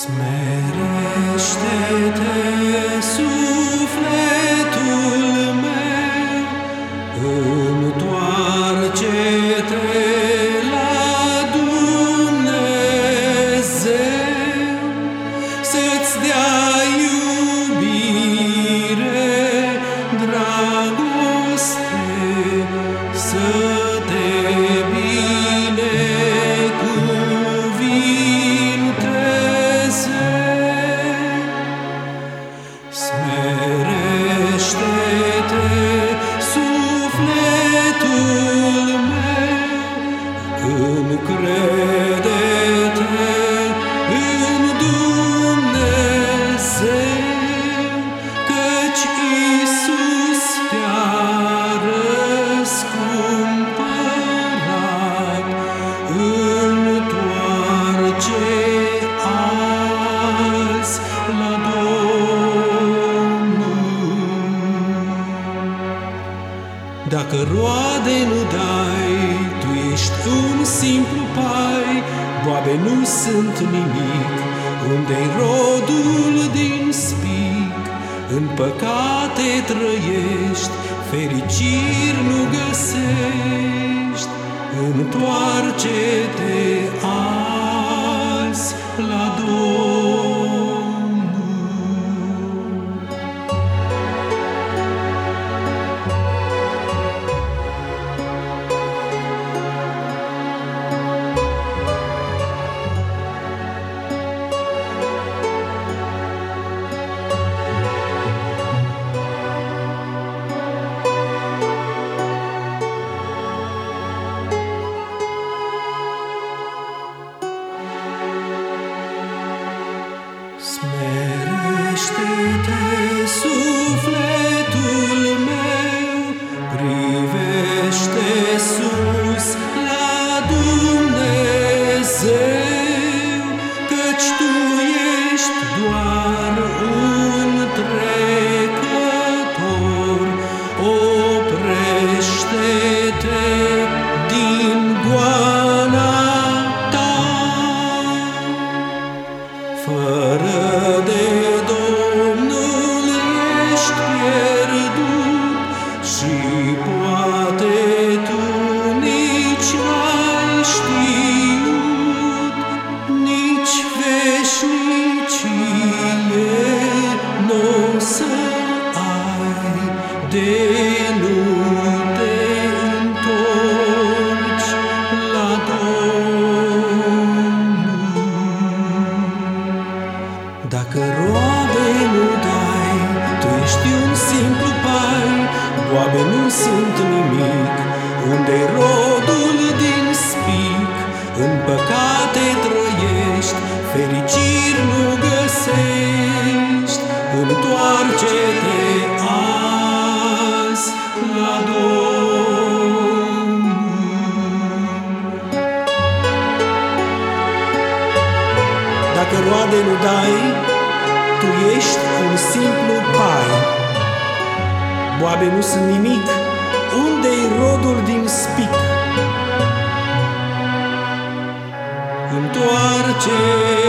Smerește-te, sufletul meu, întoarce-te la Dumnezeu, să-ți dea Yeah. Dacă roade nu dai, tu ești un simplu pai, boabe nu sunt nimic, unde-i rodul din spic? În păcate trăiești, fericiri nu găsești, întoarce-te azi la Domnul. Smerește-te, sufletul meu, privește Dacă roade nu dai, tu ești un simplu pai, boabe nu sunt nimic, unde rodul din spic, în păcate trăiești, fericiri nu găsești, întoarce-te azi la Domnul. Dacă roade nu dai, tu ești un simplu pai. Boabe nu sunt nimic, unde-i rodul din spic? Întoarce-te